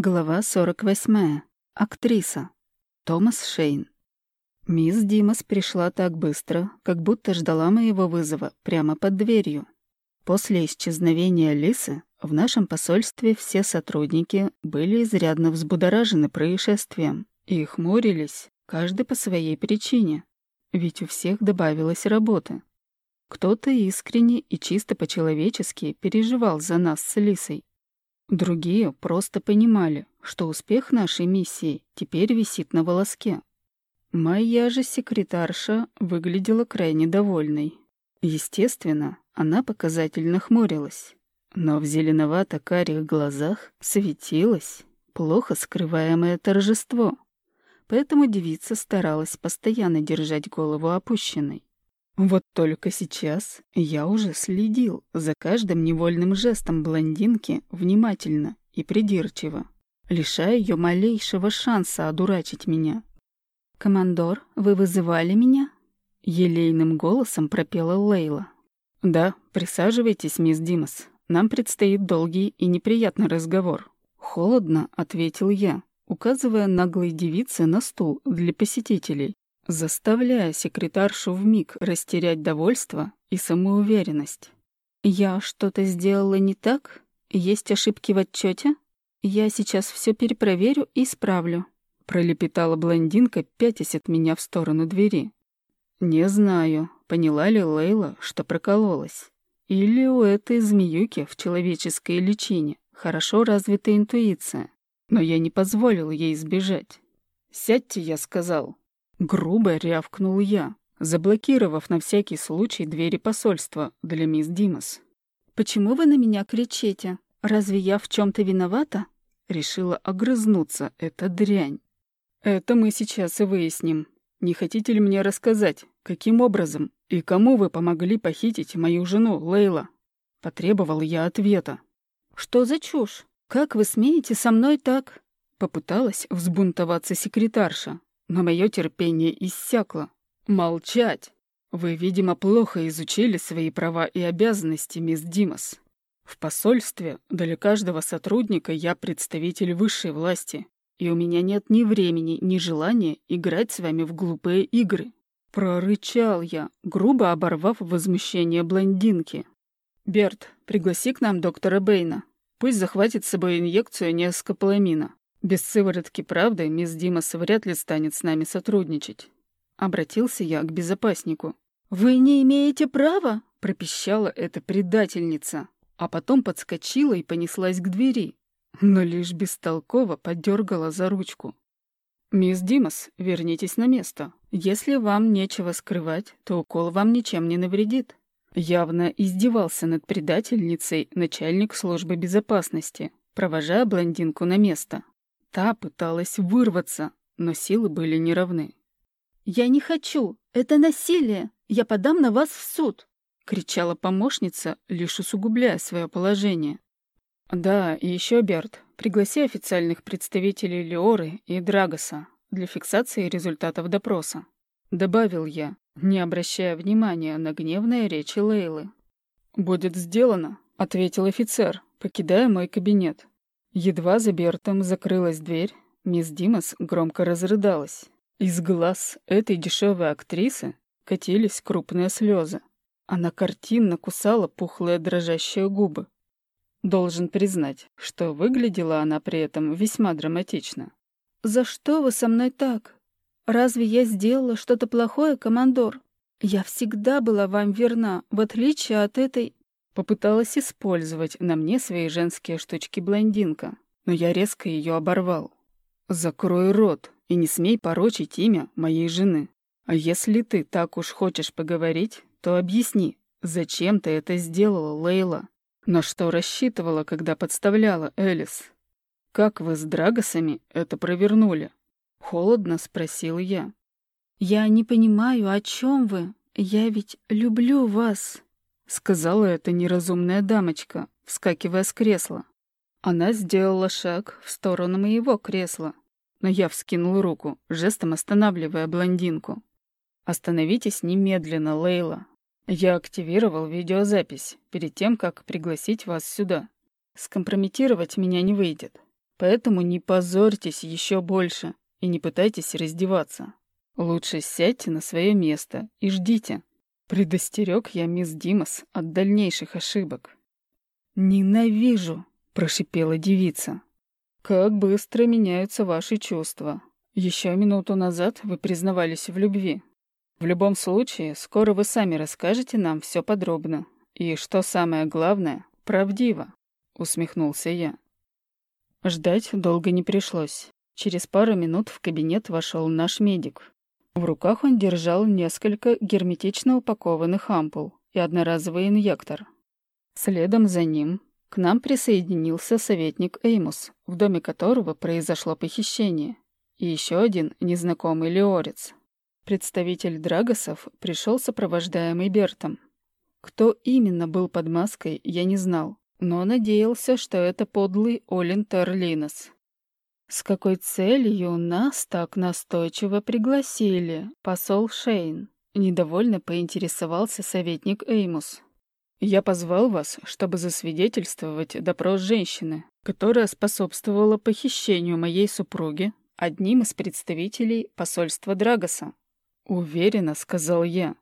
Глава 48. Актриса. Томас Шейн. Мисс Димас пришла так быстро, как будто ждала моего вызова прямо под дверью. После исчезновения Лисы в нашем посольстве все сотрудники были изрядно взбудоражены происшествием и хмурились, каждый по своей причине, ведь у всех добавилось работы. Кто-то искренне и чисто по-человечески переживал за нас с Лисой, Другие просто понимали, что успех нашей миссии теперь висит на волоске. Моя же секретарша выглядела крайне довольной. Естественно, она показательно хмурилась, но в зеленовато-карих глазах светилось плохо скрываемое торжество. Поэтому девица старалась постоянно держать голову опущенной. Вот только сейчас я уже следил за каждым невольным жестом блондинки внимательно и придирчиво, лишая ее малейшего шанса одурачить меня. «Командор, вы вызывали меня?» — елейным голосом пропела Лейла. «Да, присаживайтесь, мисс Димас. Нам предстоит долгий и неприятный разговор». «Холодно», — ответил я, указывая наглой девице на стул для посетителей заставляя секретаршу вмиг растерять довольство и самоуверенность. «Я что-то сделала не так? Есть ошибки в отчете? Я сейчас все перепроверю и исправлю», — пролепетала блондинка, пятясь от меня в сторону двери. «Не знаю, поняла ли Лейла, что прокололась. Или у этой змеюки в человеческой личине хорошо развита интуиция, но я не позволил ей сбежать. «Сядьте», — я сказал, Грубо рявкнул я, заблокировав на всякий случай двери посольства для мисс Димас. «Почему вы на меня кричите? Разве я в чем то виновата?» Решила огрызнуться эта дрянь. «Это мы сейчас и выясним. Не хотите ли мне рассказать, каким образом и кому вы помогли похитить мою жену, Лейла?» Потребовал я ответа. «Что за чушь? Как вы смеете со мной так?» Попыталась взбунтоваться секретарша, но мое терпение иссякло. Молчать! Вы, видимо, плохо изучили свои права и обязанности, мисс Димас. В посольстве для каждого сотрудника я представитель высшей власти, и у меня нет ни времени, ни желания играть с вами в глупые игры. Прорычал я, грубо оборвав возмущение блондинки. «Берт, пригласи к нам доктора Бэйна. Пусть захватит с собой инъекцию неоскополамина. Без сыворотки правды мисс Димас вряд ли станет с нами сотрудничать. Обратился я к безопаснику. «Вы не имеете права?» — пропищала эта предательница, а потом подскочила и понеслась к двери, но лишь бестолково подергала за ручку. «Мисс Димас, вернитесь на место. Если вам нечего скрывать, то укол вам ничем не навредит». Явно издевался над предательницей начальник службы безопасности, провожая блондинку на место. Та пыталась вырваться, но силы были неравны. «Я не хочу! Это насилие! Я подам на вас в суд!» — кричала помощница, лишь усугубляя свое положение. «Да, и еще, Берт, пригласи официальных представителей Леоры и Драгоса для фиксации результатов допроса», — добавил я, не обращая внимания на гневные речи Лейлы. «Будет сделано», — ответил офицер, покидая мой кабинет. Едва за Бертом закрылась дверь, мисс Димас громко разрыдалась. Из глаз этой дешевой актрисы катились крупные слезы. Она картинно кусала пухлые дрожащие губы. Должен признать, что выглядела она при этом весьма драматично. «За что вы со мной так? Разве я сделала что-то плохое, командор? Я всегда была вам верна, в отличие от этой Попыталась использовать на мне свои женские штучки блондинка, но я резко ее оборвал. «Закрой рот и не смей порочить имя моей жены. А если ты так уж хочешь поговорить, то объясни, зачем ты это сделала, Лейла? На что рассчитывала, когда подставляла Элис? Как вы с Драгосами это провернули?» Холодно спросил я. «Я не понимаю, о чем вы. Я ведь люблю вас». Сказала эта неразумная дамочка, вскакивая с кресла. Она сделала шаг в сторону моего кресла, но я вскинул руку, жестом останавливая блондинку. «Остановитесь немедленно, Лейла. Я активировал видеозапись перед тем, как пригласить вас сюда. Скомпрометировать меня не выйдет. Поэтому не позорьтесь еще больше и не пытайтесь раздеваться. Лучше сядьте на свое место и ждите. Предостерег я мисс Димас от дальнейших ошибок. «Ненавижу!» — прошипела девица. «Как быстро меняются ваши чувства. Еще минуту назад вы признавались в любви. В любом случае, скоро вы сами расскажете нам все подробно. И, что самое главное, правдиво», — усмехнулся я. Ждать долго не пришлось. Через пару минут в кабинет вошел наш медик. В руках он держал несколько герметично упакованных ампул и одноразовый инъектор. Следом за ним к нам присоединился советник Эймус, в доме которого произошло похищение, и еще один незнакомый леорец. Представитель Драгосов пришел сопровождаемый Бертом. Кто именно был под маской, я не знал, но надеялся, что это подлый Олин Тарлинос. «С какой целью нас так настойчиво пригласили, посол Шейн?» Недовольно поинтересовался советник Эймус. «Я позвал вас, чтобы засвидетельствовать допрос женщины, которая способствовала похищению моей супруги одним из представителей посольства Драгоса. «Уверенно», — сказал я,